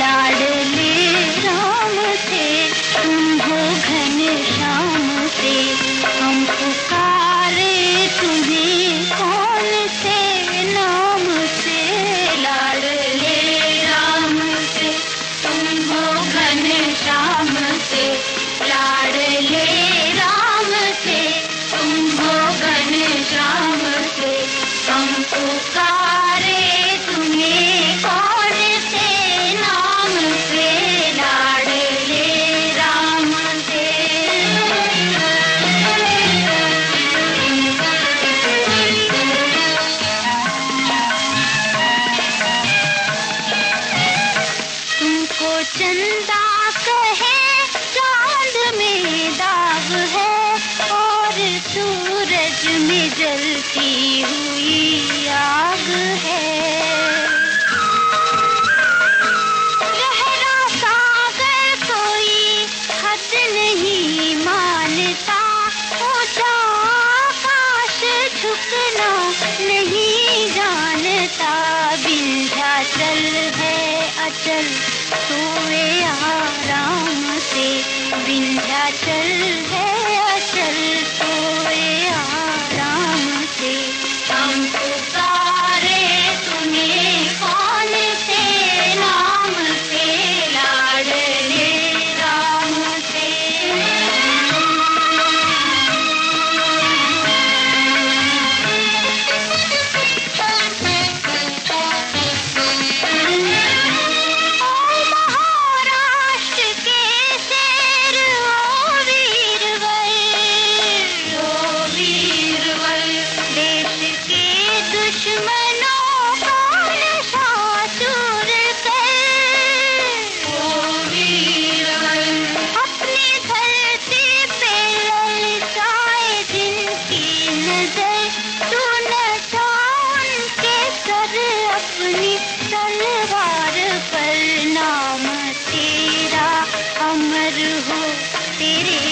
விளையாடு चंदा कहे चाँद में दाग है, और सूरज में जलती हुई आग है। नहीं मानता आकाश झुकना नहीं जानता, बिंध्याचल है अचल मेरे